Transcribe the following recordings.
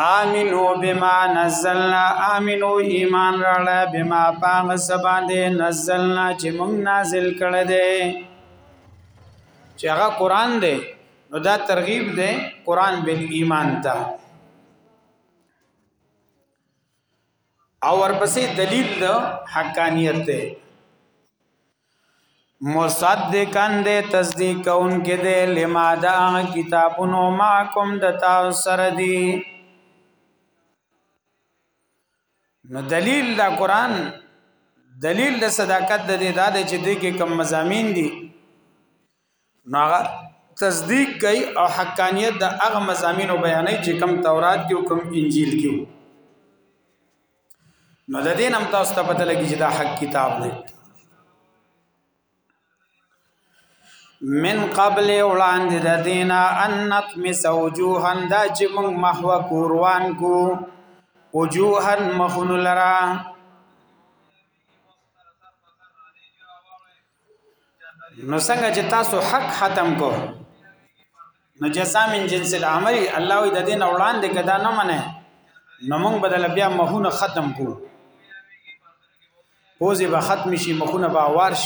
آمینو بما نزلنا آمینو ایمان راړه بما پاغ سبان دې نزلنا چې مونږ نازل کړه دې چې هغه قران دې نو دا ترغیب دې قران بل ایمان ته او ورپسې دلیل د حقانیت دی مصدقن دے تصدیق کون کې دے لما دا کتابونو ما کوم د تاسو سره دی نو دلیل دا قران دلیل د صداقت د دې دا چې دې کې کم مزامین دي نو هغه تصدیق کوي او حقانیت د هغه مزامینو بیانې چې کم تورات کې او کم انجیل کې نو د دین هم تاسو ته پته لګی چې دا حق کتاب دی من قبل وړاندې د دینا ان نطمس وجوهن دا چې موږ محو کوروان کو وجوهن مخن لرا نو څنګه چې تاسو حق ختم کو نو جزا من جنس العمل الله وی د دین وړاندې کدا نه منه نو موږ بدل بیا مهونه ختم کو پوزې به ختم شي مخونه به وارش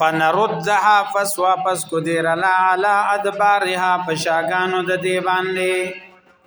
فنردها فسواپس کو دیرلا علی ادبارها پشاګانو د دی باندې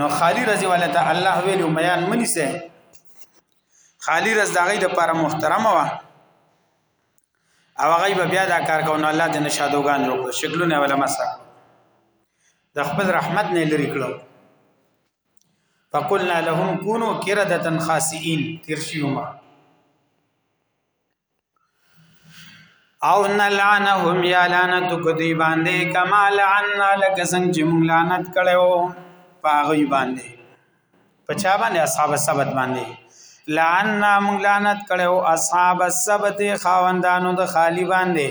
نو خالی رضی والا ته الله ویلو میان منی سه خالی رض دغه د لپاره محترمه وا او غیب بیا دا کار کو نو الله دې نشادوغان جوړ کړ شکلونه ولا مسا د خپل رحمت نه لری کړو فقلنا لهم كونوا قردة خاسئين ترشيوما او نلعنهم یا لعنت کو دی باندې کما لعنا لک څنګه چې موږ لعنت کړو پاغي باندې پچا باندې اصحاب سبت باندې لعنا موږ لعنت کړو اصحاب السبت خاوندانو د خالی باندې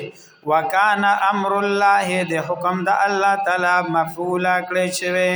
وکانا امر الله د حکم د الله تعالی مفعول کړی شوی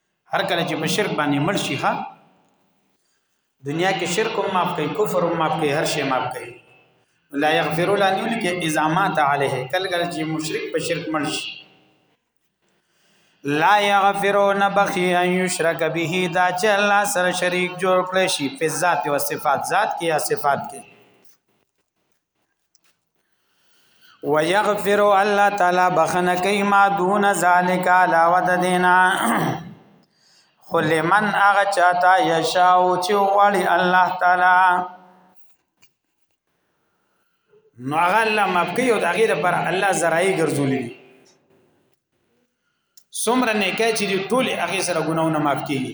هر کله چې په شرک باندې مړ شي ها دنیا کې شرک هم معاف کوي کفر هم معاف کوي هر شی معاف کوي لا یغفر الله نیول کې اذا مات علیه کله کله چې مشرک په شرک مړ شي لا یغفر نبخي ان یشرک به دا چې الله سره شریک جوړ کړی شي په ذات او صفات ذات کې یا صفات کې ويغفر الله تعالی بخنه کوي ما دون ذالک علاوه د دینا خو لمن هغه چاته یشاء چې غواړي الله تعالی نو هغه الله مفقي او د غیر پر الله زرائی ګرځولې سمره نه کوي چې ټول هغه سره ګناونه معاف کیږي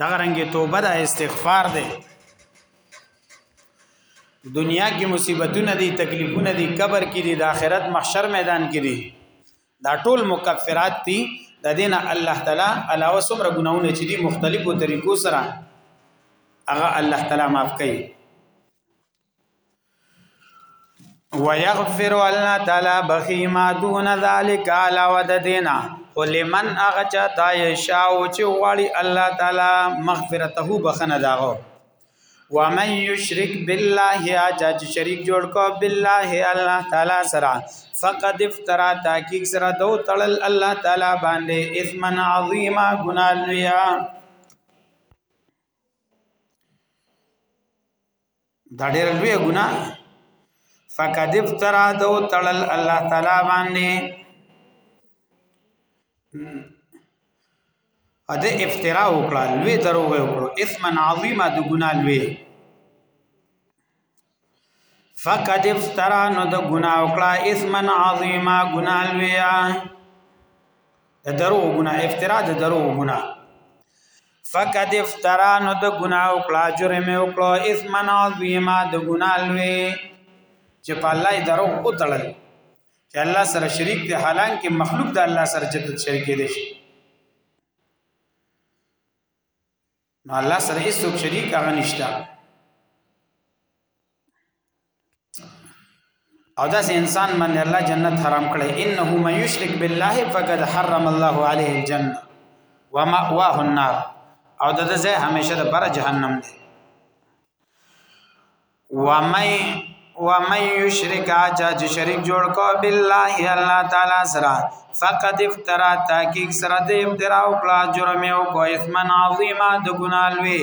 دغه رنګه توبه د استغفار ده دنیا کې مصیبتونه دي تکلیفونه دي قبر کې دي د آخرت محشر میدان کې دي دا ټول مکفرات دي د دینه الله تعالی علاوه څومره ګناونه چې دي مختلفو طریقو سره هغه الله تعالی معاف کوي ويغفر الله تعالی بخي ما دون ذلك على وددنا ولمن اغچا تا يشاء چې غواړي الله تعالی مغفرته بخنه داغو ومن یشرک بالله اچا چې شریک جوړ کو بالله الله تعالی سره فقد افترا تحقیق سره دو تړل الله تعالی باندې اثمن عظیما گناہ لویا دا ډېر لوی ګناه فقد افترا دو تړل الله تعالی باندې ا دې افترا وکړه لوی درو وکړو اسم عظیمه د ګناه لوی فقد افترا نو د ګناه وکړه اسم عظیمه ګناه لوی د درو ګناه افترا د درو ګناه فقد افترا نو د ګناه او کلا جرم او کلا اثم عظیما د ګناه لوی چې په الله درو او تړل چې الله سره شریک دی حالان کې مخلوق د الله سره جدت شریک دی نو الله سره هیڅ شریک هغه نشته او داس انسان باندې الله جنت حرام کړي انه من یشرک بالله فقد حرم الله عليه الجنه ومأواه النار او د دې همیشه د بر جهنم دی ومن ومن یشرک اچا چې شریک جوړ کو بالله الله تعالی سره فقد افترا تحقیق سره دې افترا او کلا جرم او کو اسمن عظیما د ګنالوی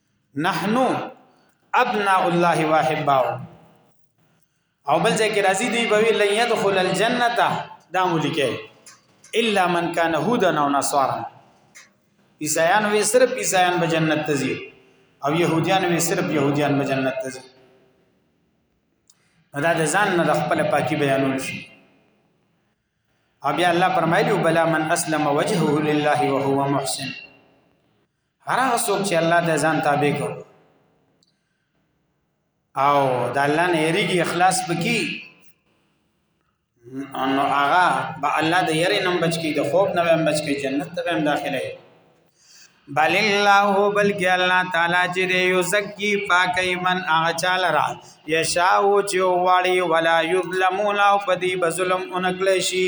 نحنو ابناء الله واحباو او بل ځای کې راځي دی بوي لن يدخل الجنه دا ملکه الا من كان هودا او نصارا عیسایان وی صرف عیسایان به جنت ته ځي او يهوديان وی صرف يهوديان به جنت ته ځي دا د ځان نه خپل پاکي بیانول شي او بیا الله فرمایلی بلا من اسلم وجهه لله وهو محسن هر هغه څوک چې الله د ځان تابع کو او د الله نه یریږي اخلاص پکې ان هغه به الله د یری نم بچ کی د خوب نه هم بچ کی جنت ته هم داخله بل الله بلک الله تعالی چې دی یزکی پاکی من هغه چاله را یشاو چې واړي ولا یظلمون او پدی بظلم اونکلی شي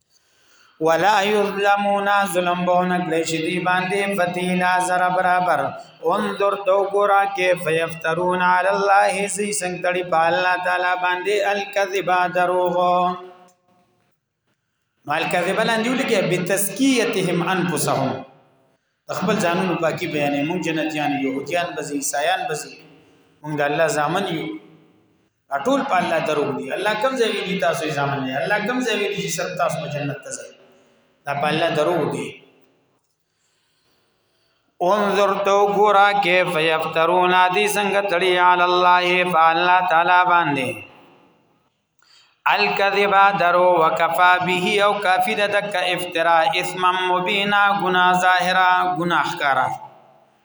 ولا یظلمون ظلم بونه کړی چې دی باندې فتیلا زر برابر انظر تو ګورا کې فیفترون علی الله سی څنګه تړي په الله تعالی باندې الکذبا دروغ مال کذبا لاندې لګي بتسکیتهم انفسهم خپل ځانونو پاکي بیانې مونږ جنتیان یو هوتیان بزی عیسایان بزی مونږ د الله ځامن یو ټول په الله درو دي الله کوم ځای ویلي تاسو یې ځامن نه الله کوم ځای ویلي چې صرف تاسو جنت ته ځئ دا په الله درو دي انظر تو ګورا کیف یفترون ادي څنګه تړي علی الله فالله تعالی باندې الکذبا درو وکفا به او کافی د دک افترا اسم مبینا گناہ ظاهرا گناہ کارا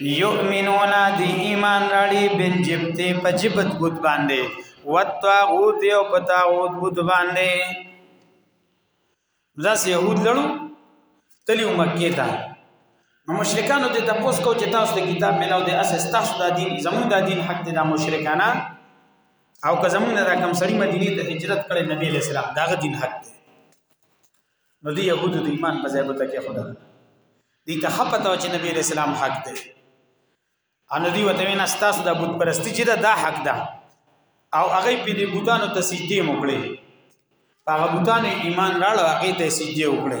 یؤمنون دی ایمان راړي بل جبته په جبت بوت باندې وتاغوت او په تاغوت بوت باندې ځاس يهود لړو تلی مکه ته نو مشرکانو ته تاسو کو چې تاسو د کتاب ملاو د اساس تاسو د دین زمون د دین حق د مشرکانه او که زمون د کم سړی مدینه ته هجرت کړي نبی له سلام داغه دین حق دی نو دی يهودو د ایمان په ځای بوته کې خدا دی ته حق ته چې نبی رسول الله حق دی ان دی وته وینا ستاسو د بت پرستی چې دا, دا حق ده او هغه په دې بوتانو ته سجدي وکړي هغه بوتانو ایمان راړ هغه ته سجدي وکړي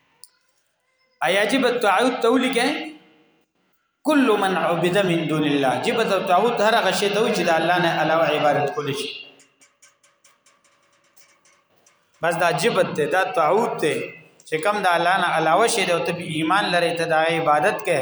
ایاجب التعود تولی کې کل من عبد من دون الله جب التعود هر غشي ته چې د الله نه علاوه عبادت کول شي بس دا جبت ته دا تعود ته چې کم د الله نه علاوه شي د ایمان لري ته د عبادت کې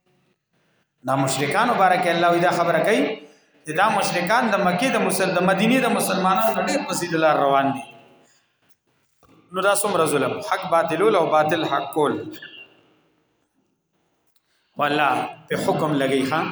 دا مشرکان مبارک الله وی دا خبره کوي چې دا مشرکان د مکه د مسلمان د مدینه د مسلمانانو ډېر پسې د لار روان دي نو دا څومره ظلم حق باطل او باطل حق کول والله په حکم لګی خان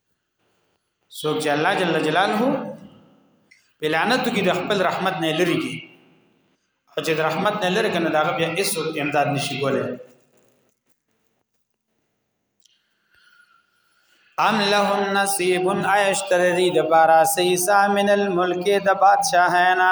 څوک چې الله جل جلاله په لعنت کې د خپل رحمت نه لري کی او چې د رحمت نه لري کنه دا بیا هیڅ امداد نشي کولای ام لهم نصیب ایشتر دی د بارا سیسا من الملک د بادشاہانا